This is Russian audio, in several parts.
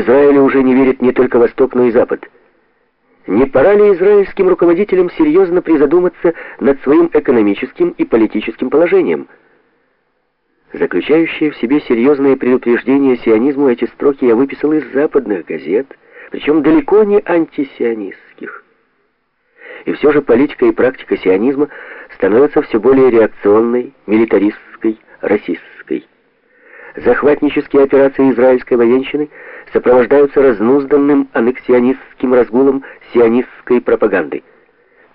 Израилю уже не верит не только Восток, но и Запад. Не пора ли израильским руководителям серьезно призадуматься над своим экономическим и политическим положением? Заключающие в себе серьезное предупреждение сионизму эти строки я выписал из западных газет, причем далеко не антисионистских. И все же политика и практика сионизма становятся все более реакционной, милитаристской, расистской. Захватнические операции израильской военщины сопровождаются разнузданным аннексионистским разгулом сионистской пропаганды.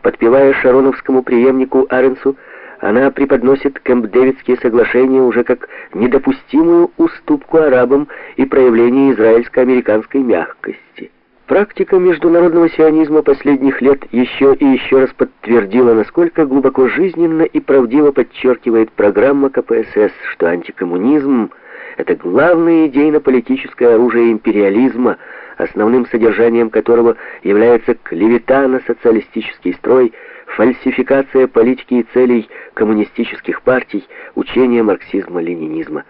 Подпевая шароновскому преемнику Аренсу, она преподносит Кэмп-Дэвидские соглашения уже как недопустимую уступку арабам и проявление израильско-американской мягкости. Практика международного сионизма последних лет еще и еще раз подтвердила, насколько глубоко жизненно и правдиво подчеркивает программа КПСС, что антикоммунизм — это главное идейно-политическое оружие империализма, основным содержанием которого является клевета на социалистический строй, фальсификация политики и целей коммунистических партий, учение марксизма-ленинизма.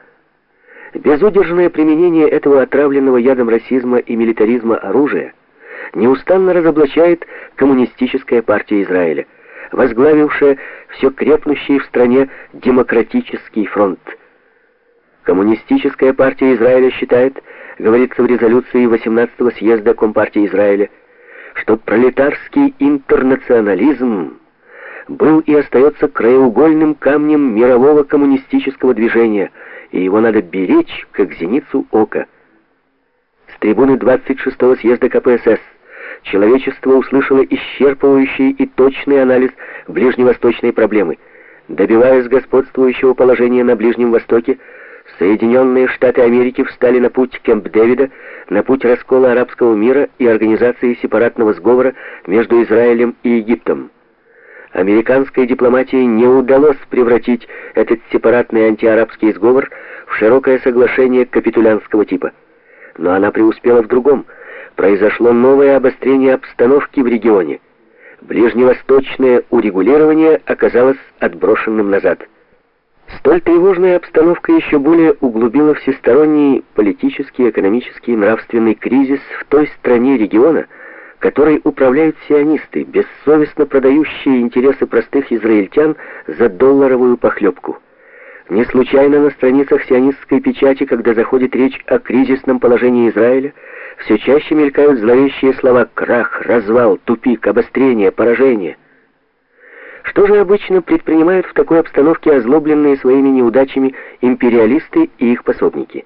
Безудержное применение этого отравленного ядом расизма и милитаризма оружия неустанно разоблачает коммунистическая партия Израиля, возглавившая все крепнущий в стране демократический фронт. Коммунистическая партия Израиля считает, говорится в резолюции 18-го съезда Компартии Израиля, что пролетарский интернационализм был и остается краеугольным камнем мирового коммунистического движения – и его надо беречь, как зеницу ока. С трибуны 26-го съезда КПСС человечество услышало исчерпывающий и точный анализ ближневосточной проблемы. Добиваясь господствующего положения на Ближнем Востоке, Соединенные Штаты Америки встали на путь Кемп-Дэвида, на путь раскола арабского мира и организации сепаратного сговора между Израилем и Египтом американской дипломатии не удалось превратить этот сепаратный антиарабский сговор в широкое соглашение капитулянского типа. Но она преуспела в другом. Произошло новое обострение обстановки в регионе. Ближневосточное урегулирование оказалось отброшенным назад. Столь тревожная обстановка еще более углубила всесторонний политический, экономический нравственный кризис в той стране региона, которой управляют сионисты, бессовестно продающие интересы простых израильтян за долларовую похлебку. Не случайно на страницах сионистской печати, когда заходит речь о кризисном положении Израиля, все чаще мелькают зловещие слова «крах», «развал», «тупик», «обострение», «поражение». Что же обычно предпринимают в такой обстановке озлобленные своими неудачами империалисты и их пособники?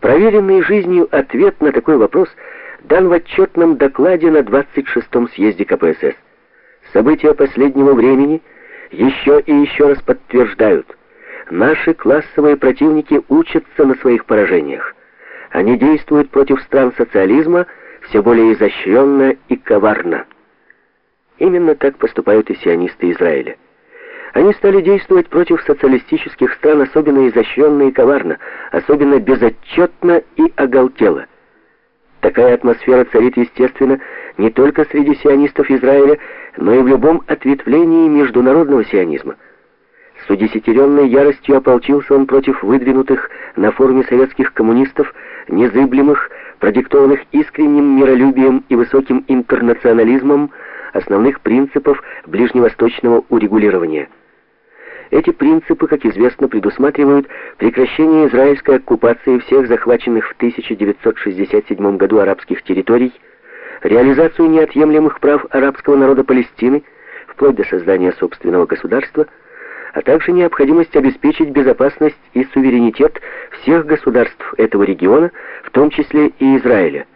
Проверенный жизнью ответ на такой вопрос – дан в отчетном докладе на 26-м съезде КПСС. События последнего времени еще и еще раз подтверждают, наши классовые противники учатся на своих поражениях. Они действуют против стран социализма все более изощренно и коварно. Именно так поступают и сионисты Израиля. Они стали действовать против социалистических стран особенно изощренно и коварно, особенно безотчетно и оголтело. Такая атмосфера царит, естественно, не только среди сионистов Израиля, но и в любом ответвлении международного сионизма. С удесятеренной яростью ополчился он против выдвинутых на форуме советских коммунистов, незыблемых, продиктованных искренним миролюбием и высоким интернационализмом основных принципов ближневосточного урегулирования – эти принципы, как известно, предусматривают прекращение израильской оккупации всех захваченных в 1967 году арабских территорий, реализацию неотъемлемых прав арабского народа Палестины, вплоть до создания собственного государства, а также необходимость обеспечить безопасность и суверенитет всех государств этого региона, в том числе и Израиля.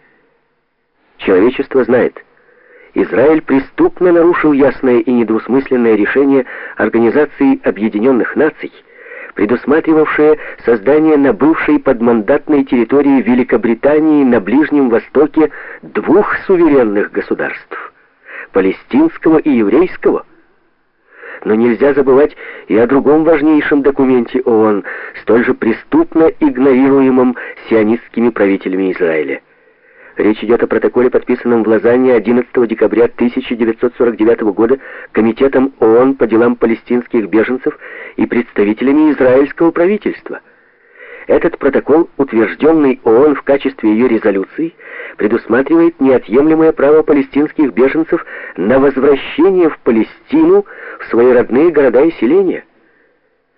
Человечество знает – Израиль преступно нарушил ясное и недвусмысленное решение Организации Объединенных Наций, предусматривавшее создание на бывшей подмандатной территории Великобритании на Ближнем Востоке двух суверенных государств – палестинского и еврейского. Но нельзя забывать и о другом важнейшем документе ООН, столь же преступно игнорируемом сионистскими правителями Израиля – Речь идет о протоколе, подписанном в Лозанне 11 декабря 1949 года Комитетом ООН по делам палестинских беженцев и представителями израильского правительства. Этот протокол, утвержденный ООН в качестве ее резолюции, предусматривает неотъемлемое право палестинских беженцев на возвращение в Палестину в свои родные города и селения.